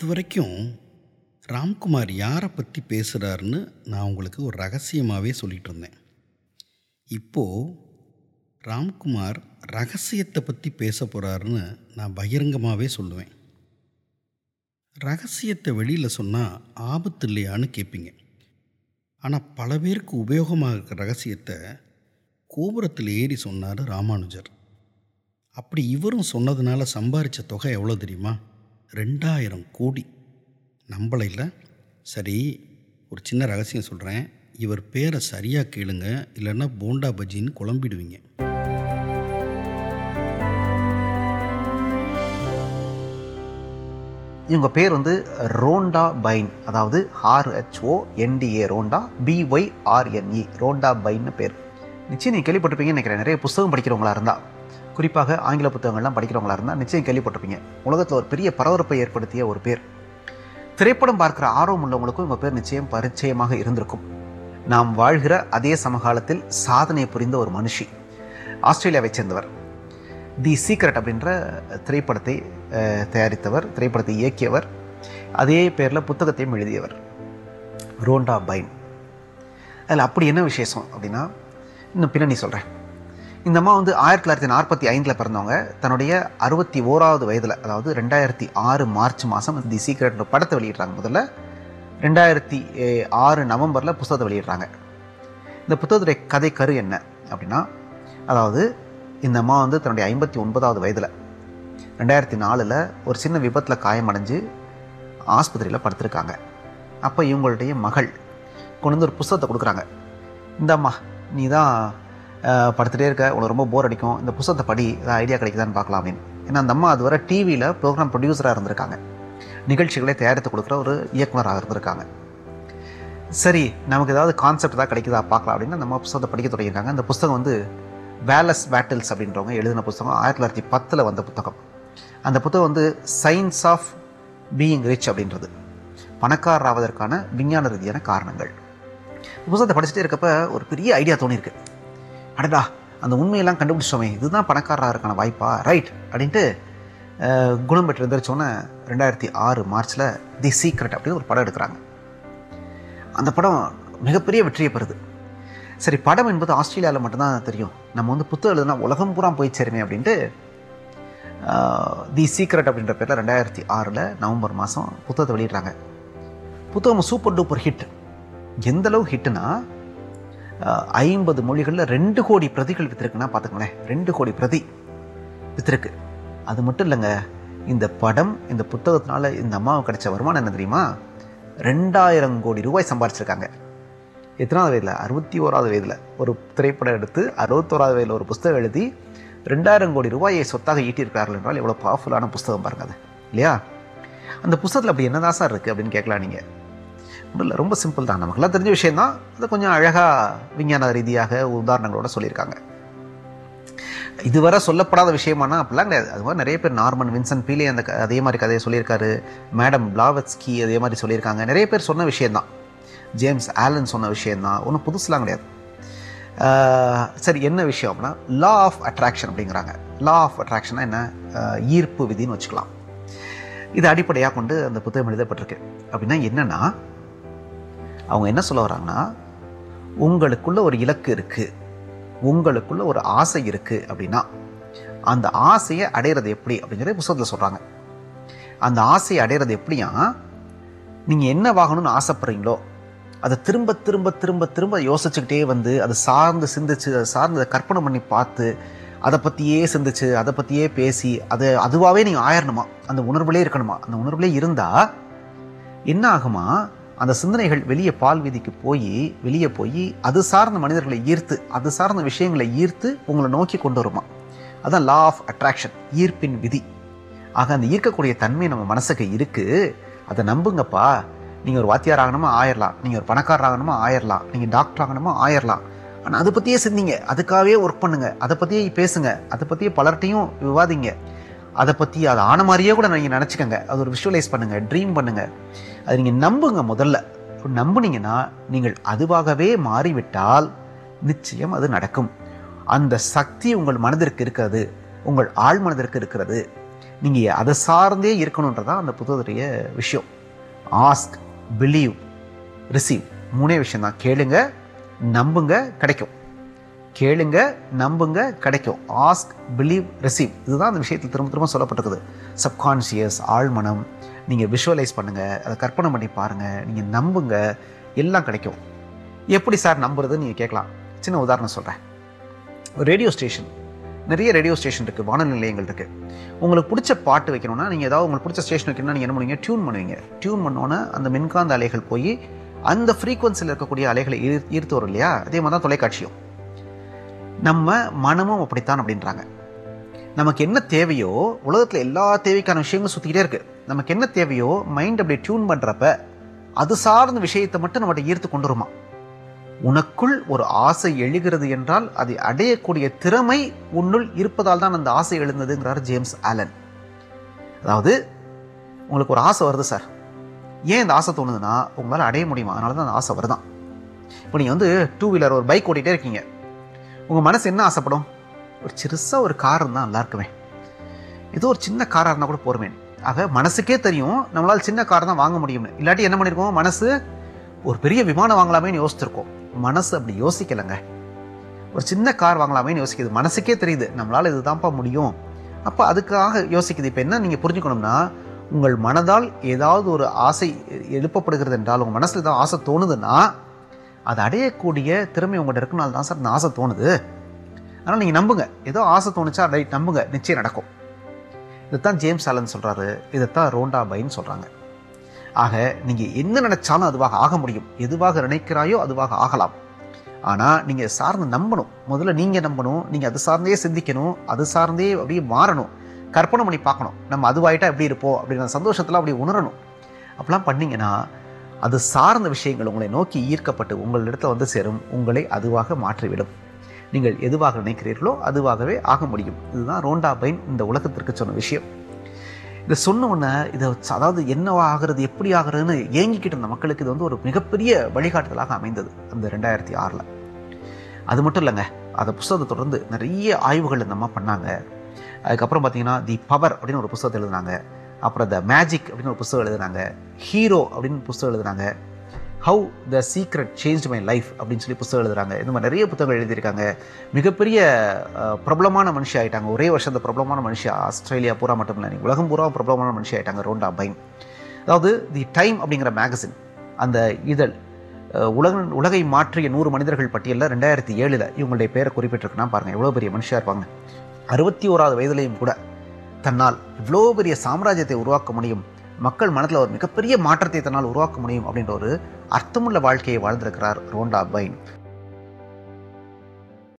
இதுவரைக்கும் ராம்குமார் யாரை பற்றி பேசுகிறாருன்னு நான் உங்களுக்கு ஒரு ரகசியமாகவே சொல்லிகிட்டு இருந்தேன். இப்போது ராம்குமார் ரகசியத்தை பற்றி பேச போகிறாருன்னு நான் பகிரங்கமாகவே சொல்லுவேன். ரகசியத்தை வெளியில் சொன்னால் ஆபத்து இல்லையான்னு கேட்பீங்க ஆனால் பல பேருக்கு உபயோகமாக இருக்கிற ரகசியத்தை கோபுரத்தில் ஏறி சொன்னார் ராமானுஜர். அப்படி இவரும் சொன்னதுனால சம்பாரித்த தொகை எவ்வளோ தெரியுமா? ரெண்டாயிரம் கோடி. நம்பலை இல்லை. சரி ஒரு சின்ன ரகசியம் சொல்கிறேன் இவர் பேரை சரியாக கேளுங்க. இல்லைன்னா போண்டா பஜ்ஜின்னு குழம்பிடுவீங்க. இவங்க பேர் வந்து ரோண்டா பைன். அதாவது RHO NDA Rhonda BY RNE Rhonda பைன்னு பேர். நிச்சயம் நீங்கள் கேள்விப்பட்டிருப்பீங்கன்னு நினைக்கிறேன். நிறைய புஸ்தகம் படிக்கிறவங்களா இருந்தால் குறிப்பாக ஆங்கில புத்தகங்கள்லாம் படிக்கிறவங்களா இருந்தால் நிச்சயம் கேள்விப்பட்டிருப்பீங்க. உலகத்தில் ஒரு பெரிய பரபரப்பை ஏற்படுத்திய ஒரு பேர். திரைப்படம் பார்க்குற ஆர்வம் உள்ளவங்களுக்கும் இவங்க பேர் நிச்சயம் பரிச்சயமாக இருந்திருக்கும். நாம் வாழ்கிற அதே சமகாலத்தில் சாதனை புரிந்த ஒரு மனுஷி ஆஸ்திரேலியாவைச் சேர்ந்தவர். தி சீக்ரெட் அப்படின்ற திரைப்படத்தை தயாரித்தவர் திரைப்படத்தை இயக்கியவர். அதே பேரில் புத்தகத்தையும் எழுதியவர். Rhonda Byrne. அதில் அப்படி என்ன விசேஷம் அப்படின்னா இன்னும் பின்னணி சொல்கிறேன் இந்த அம்மா வந்து ஆயிரத்தி தொள்ளாயிரத்தி நாற்பத்தி ஐந்தில் பிறந்தவங்க. தன்னுடைய அறுபத்தி ஓராவது வயதில் அதாவது ரெண்டாயிரத்தி ஆறு மார்ச் மாதம் தி சீக்ரெட்ன்ற படத்தை வெளியிடுறாங்க முதல்ல. ரெண்டாயிரத்தி ஆறு நவம்பரில் புத்தகத்தை வெளியிடுறாங்க. இந்த புத்தகத்துடைய கதை கரு என்ன அப்படின்னா அதாவது இந்த அம்மா வந்து தன்னுடைய ஐம்பத்தி ஒன்பதாவது வயதில் ரெண்டாயிரத்தி நாலில் ஒரு சின்ன விபத்தில் காயமடைஞ்சு ஆஸ்பத்திரியில் படுத்திருக்காங்க. அப்போ இவங்களுடைய மகள் கொண்டு வந்து ஒரு புஸ்தகத்தை கொடுக்குறாங்க. இந்த அம்மா நீ தான் படுத்துகிட்டே இருக்க. உனக்கு ரொம்ப போர் அடிக்கும். இந்த புத்தகத்தை படி ஏதாவது ஐடியா கிடைக்குதான்னு பார்க்கலாம் அப்படின்னு. ஏன்னா அந்த அம்மா அதுவரை டிவியில் ப்ரோக்ராம் ப்ரொடியூசராக இருந்திருக்காங்க. நிகழ்ச்சிகளை தயாரித்து கொடுக்குற ஒரு இயக்குனராக இருந்திருக்காங்க. சரி நமக்கு ஏதாவது கான்செப்ட் தான் கிடைக்குதா பார்க்கலாம் அப்படின்னு நம்ம புத்தகத்தை படிக்க தொடங்கியிருக்காங்க. அந்த புஸ்தகம் வந்து வேலஸ் பேட்டில்ஸ் அப்படின்றவங்க எழுதின புத்தகம் ஆயிரத்தி தொள்ளாயிரத்தி பத்தில் வந்த புத்தகம். அந்த புத்தகம் வந்து சயின்ஸ் ஆஃப் பீயிங் ரிச் அப்படின்றது. பணக்காரராவதற்கான விஞ்ஞான ரீதியான காரணங்கள். புத்தகத்தை படிச்சுட்டே இருக்கப்ப ஒரு பெரிய ஐடியா தோணியிருக்கு. அடடா அந்த உண்மையெல்லாம் கண்டுபிடிச்சோமே இதுதான் பணக்காரராகிறதுக்கான வாய்ப்பா? ரைட் அப்படின்ட்டு குணம் பெற்று எந்திரிச்சோன்னே ரெண்டாயிரத்தி ஆறு மார்ச்சில் தி சீக்ரெட் அப்படின்னு ஒரு படம் எடுக்கிறாங்க. அந்த படம் மிகப்பெரிய வெற்றியை பெறுது. சரி படம் என்பது ஆஸ்திரேலியாவில் மட்டும்தான் தெரியும். நம்ம வந்து புத்தகம் எழுதுனா உலகம் பூரா போய் சேருமே அப்படின்ட்டு தி சீக்ரெட் அப்படின்ற பேரில் ரெண்டாயிரத்தி ஆறில் நவம்பர் மாதம் புத்தகத்தை வெளியிடுறாங்க. புத்தகம் சூப்பர் டூப்பர் ஹிட் எந்தளவு ஹிட்டுனா ஐம்பது மொழிகளில் ரெண்டு கோடி பிரதிகள் வித்திருக்குன்னா பார்த்துக்கங்களேன். ரெண்டு கோடி பிரதி வித்திருக்கு. அது மட்டும் இல்லைங்க இந்த படம் இந்த புத்தகத்தினால இந்த அம்மாவுக்கு கிடைச்ச வருமானம் என்ன தெரியுமா? ரெண்டாயிரம் கோடி ரூபாய் சம்பாரிச்சிருக்காங்க. எத்தனாவது வயதில்? அறுபத்தி ஓராவது வயதில். ஒரு திரைப்படம் எடுத்து அறுபத்தோராவது வயதில் ஒரு புஸ்தகம் எழுதி ரெண்டாயிரம் கோடி ரூபாயை சொத்தாக ஈட்டியிருக்கிறார்கள் என்றால் எவ்வளோ பவர்ஃபுல்லான புஸ்தகம் பாருங்க அது. இல்லையா? அந்த புஸ்தகத்தில் அப்படி என்னதான் சார் இருக்குது அப்படின்னு கேட்கலாம் நீங்கள் இல்லை ரொம்ப சிம்பிள் தான். நமக்குலாம் தெரிஞ்ச விஷயம் தான் அதை கொஞ்சம் அழகாக விஞ்ஞான ரீதியாக உதாரணங்களோட சொல்லியிருக்காங்க. இதுவரை சொல்லப்படாத விஷயமானா அப்படிலாம் கிடையாது. அது மாதிரி நிறைய பேர் நார்மன் வின்சன் பீலே அந்த அதே மாதிரி கதையை சொல்லியிருக்காரு. மேடம் பிளாவத்ஸ்கி அதே மாதிரி சொல்லியிருக்காங்க. நிறைய பேர் சொன்ன விஷயந்தான் ஜேம்ஸ் ஆலன் சொன்ன விஷயந்தான் ஒன்றும் புதுசுலாம் கிடையாது. சரி என்ன விஷயம் அப்படின்னா லா ஆஃப் அட்ராக்ஷன் அப்படிங்கிறாங்க. லா ஆஃப் அட்ராக்ஷனா என்ன? ஈர்ப்பு விதின்னு வச்சுக்கலாம். இது அடிப்படையாக கொண்டு அந்த புத்தகம் எழுதப்பட்டிருக்கு. அப்படின்னா என்னென்னா அவங்க என்ன சொல்ல வராங்கன்னா உங்களுக்குள்ள ஒரு இலக்கு இருக்குது உங்களுக்குள்ள ஒரு ஆசை இருக்குது அப்படின்னா அந்த ஆசையை அடையிறது எப்படி? அப்படிங்கிறத புத்தகத்தில் சொல்கிறாங்க அந்த ஆசையை அடையிறது எப்படியா நீங்கள் என்ன வாங்கணும்னு ஆசைப்படுறீங்களோ அதை திரும்ப திரும்ப திரும்ப திரும்ப யோசிச்சுக்கிட்டே வந்து அதை சார்ந்து சிந்திச்சு அதை சார்ந்து அதை கற்பனை பண்ணி பார்த்து அதை பற்றியே சிந்திச்சு அதை பற்றியே பேசி அதை அதுவாகவே நீங்கள் ஆயிரணுமா? அந்த உணர்வுலேயே இருக்கணுமா? அந்த உணர்வுலேயே இருந்தால் என்ன ஆகுமா? அந்த சிந்தனைகள் வெளியே பால் வீதிக்கு போய் வெளியே போய் அது சார்ந்த மனிதர்களை ஈர்த்து அது சார்ந்த விஷயங்களை ஈர்த்து உங்களை நோக்கி கொண்டு வருமா? அதுதான் லா ஆஃப் அட்ராக்ஷன் ஈர்ப்பின் விதி. ஆக அந்த ஈர்க்கக்கூடிய தன்மை நம்ம மனசுக்கு இருக்குது அதை நம்புங்கப்பா. நீங்கள் ஒரு வாத்தியார் ஆகணுமா? ஆயிரலாம். நீங்கள் ஒரு பணக்காரர் ஆகணுமா? ஆயிரலாம். நீங்கள் டாக்டர் ஆகணுமா? ஆயிரலாம். ஆனால் அதை பற்றியே சிந்திங்க. அதுக்காகவே ஒர்க் பண்ணுங்கள் அதை பற்றியே பேசுங்க. அதை பற்றியே பலர்கிட்டையும் விவாதிங்க. அதை பற்றி அது ஆன மாதிரியே கூட நீங்கள் நினச்சிக்கோங்க. அது ஒரு விஷுவலைஸ் பண்ணுங்கள் ட்ரீம் பண்ணுங்கள் அது நீங்கள் நம்புங்க முதல்ல. நம்புனீங்கன்னா நீங்கள் அதுவாகவே மாறிவிட்டால் நிச்சயம் அது நடக்கும். அந்த சக்தி உங்கள் மனதிற்கு இருக்கிறது உங்கள் ஆள் மனதிற்கு இருக்கிறது. நீங்கள் அதை சார்ந்தே இருக்கணுன்றதான் அந்த புத்தகத்துடைய விஷயம். ஆஸ்க் பிலீவ் ரிசீவ் மூணே விஷயம் தான் கேளுங்க நம்புங்க கிடைக்கும். கேளுங்க நம்புங்க கிடைக்கும். ஆஸ்க் பிலீவ் ரிசீவ் இதுதான் அந்த விஷயத்தில் திரும்ப திரும்ப சொல்லப்பட்டிருக்குது. சப்கான்ஷியஸ் ஆழ்மனம் நீங்கள் விஷுவலைஸ் பண்ணுங்கள் அதை கற்பனை பண்ணி பாருங்கள் நீங்கள் நம்புங்க எல்லாம் கிடைக்கும். எப்படி சார் நம்புறதுன்னு நீங்கள் கேட்கலாம். சின்ன உதாரணம் சொல்கிறேன் ரேடியோ ஸ்டேஷன் நிறைய ரேடியோ ஸ்டேஷன் இருக்குது வானொலி நிலையங்கள் இருக்குது உங்களுக்கு பிடிச்ச பாட்டு வைக்கணும்னா நீங்கள் ஏதாவது உங்களுக்கு பிடிச்ச ஸ்டேஷன் வைக்கணும்னா நீங்கள் என்ன பண்ணுவீங்க? டியூன் பண்ணுவீங்க. டியூன் பண்ணோன்னே அந்த மின்காந்த அலைகள் போய் அந்த ஃப்ரீக்குவன்சியில் இருக்கக்கூடிய அலைகளை ஈர் ஈர்த்து வரும் இல்லையா? அதே மாதிரி தான் தொலைக்காட்சியும். நம்ம மனமும் அப்படித்தான் அப்படின்றாங்க. நமக்கு என்ன தேவையோ உலகத்தில் எல்லா தேவைக்கான விஷயங்களும் சுற்றிக்கிட்டே இருக்குது நமக்கு என்ன தேவையோ மைண்ட் அப்படி டியூன் பண்ணுறப்ப அது சார்ந்த விஷயத்தை மட்டும் நம்மகிட்ட ஈர்த்து கொண்டு வருமா? உனக்குள் ஒரு ஆசை எழுகிறது என்றால் அதை அடையக்கூடிய திறமை உன்னுள் இருப்பதால் தான் அந்த ஆசை எழுந்ததுங்கிறார் ஜேம்ஸ் ஆலன். அதாவது உங்களுக்கு ஒரு ஆசை வருது சார். ஏன் இந்த ஆசை தோணுதுன்னா உங்களால் அடைய முடியுமா? அதனால தான் அந்த ஆசை வருதான். இப்போ நீங்கள் வந்து டூ வீலர் ஒரு பைக் ஓட்டிகிட்டே இருக்கீங்க. உங்கள் மனசு என்ன ஆசைப்படும்? ஒரு சிறுசாக ஒரு கார் இருந்தால் நல்லா இருக்குமே. ஏதோ ஒரு சின்ன காராக இருந்தால் கூட போருவேன் ஆக மனசுக்கே தெரியும். நம்மளால் சின்ன கார் தான் வாங்க முடியும்னு. இல்லாட்டி என்ன பண்ணியிருக்கோம் மனசு ஒரு பெரிய விமானம் வாங்கலாமேன்னு யோசிச்சிருக்கோம். மனசு அப்படி யோசிக்கலைங்க. ஒரு சின்ன கார் வாங்கலாமேன்னு யோசிக்குது. மனசுக்கே தெரியுது. நம்மளால் இதுதான்ப்பா முடியும். அப்போ அதுக்காக யோசிக்குது. இப்போ என்ன நீங்கள் புரிஞ்சுக்கணும்னா உங்கள் மனதால் ஏதாவது ஒரு ஆசை எழுப்பப்படுகிறது என்றால் உங்கள் மனசில் ஏதாவது ஆசை தோணுதுன்னா அதை அடையக்கூடிய திறமை உங்கள்கிட்ட இருக்கனால தான் சார் இந்த ஆசை தோணுது. அதனால் நீங்கள் நம்புங்க. ஏதோ ஆசை தோணுச்சா ரைட் நம்புங்க. நிச்சயம் நடக்கும். இதைத்தான் ஜேம்ஸ் ஆலன் சொல்கிறாரு இதைத்தான் ரோண்டா பைன்னு சொல்கிறாங்க ஆக நீங்கள் என்ன நினச்சாலும் அதுவாக ஆக முடியும். எதுவாக நினைக்கிறாயோ அதுவாக ஆகலாம். ஆனால் நீங்கள் சார்ந்து நம்பணும். முதல்ல நீங்கள் நம்பணும். நீங்கள் அது சார்ந்தே சிந்திக்கணும். அது சார்ந்தே அப்படியே மாறணும். கற்பனை பண்ணி பார்க்கணும். நம்ம அதுவாயிட்டா எப்படி இருப்போம்? அப்படிங்கிற சந்தோஷத்தில் அப்படி உணரணும். அப்படிலாம் பண்ணீங்கன்னா அது சார்ந்த விஷயங்கள் உங்களை நோக்கி ஈர்க்கப்பட்டு உங்களிடத்தில் வந்து சேரும் உங்களை அதுவாக மாற்றிவிடும். நீங்கள் எதுவாக நினைக்கிறீர்களோ அதுவாகவே ஆக முடியும். இதுதான் ரோண்டா பைன் இந்த உலகத்திற்கு சொன்ன விஷயம். இதை சொன்ன உடனே இதை அதாவது என்னவா ஆகிறது எப்படி ஆகுறதுன்னு ஏங்கிக்கிட்டு இருந்த மக்களுக்கு இது வந்து ஒரு மிகப்பெரிய வழிகாட்டுதலாக அமைந்தது அந்த ரெண்டாயிரத்தி ஆறில். அது மட்டும் இல்லைங்க அந்த புஸ்தகத்தை தொடர்ந்து நிறைய ஆய்வுகள் இந்த அம்மா பண்ணாங்க. அதுக்கப்புறம் பார்த்தீங்கன்னா தி பவர் அப்படின்னு ஒரு புஸ்தகத்தை எழுதினாங்க. அப்புறம் த மேஜிக் அப்படின்னு ஒரு புஸ்தகம் எழுதுனாங்க. ஹீரோ அப்படின்னு புஸ்தகம் எழுதுனாங்க. How the secret change my life அப்படின்னு சொல்லி புத்தகம் எழுதுறாங்க. இந்த மாதிரி நிறைய புத்தகங்கள் எழுதியிருக்காங்க. மிகப்பெரிய பிரபலமான மனுஷி ஆகிட்டாங்க ஒரே வருஷம் பிரபலமான மனுஷி ஆஸ்திரேலியா பூரா மட்டும் இல்லை உலகம் பூரா பிரபலமான மனுஷி ஆகிட்டாங்க ரோண்டா பைன். அதாவது தி டைம் அப்படிங்கிற மேகசின் அந்த இதழ் உலக உலகை மாற்றிய நூறு மனிதர்கள் பட்டியலில் ரெண்டாயிரத்தி ஏழில் இவங்களுடைய பேரை குறிப்பிட்டிருக்குன்னா பாருங்கள் எவ்வளோ பெரிய மனுஷியாக இருப்பாங்க. அறுபத்தி ஓராவது வயதுலேயும் கூட தன்னால் இவ்வளோ பெரிய சாம்ராஜ்யத்தை உருவாக்க முடியும் மக்கள் மனத்தில் ஒரு மிகப்பெரிய மாற்றத்தை தன்னால் உருவாக்க முடியும் அப்படின்ற ஒரு அர்த்தமுள்ள வாழ்க்கையை வாழ்ந்திருக்கிறார் ரோண்டா பைன்.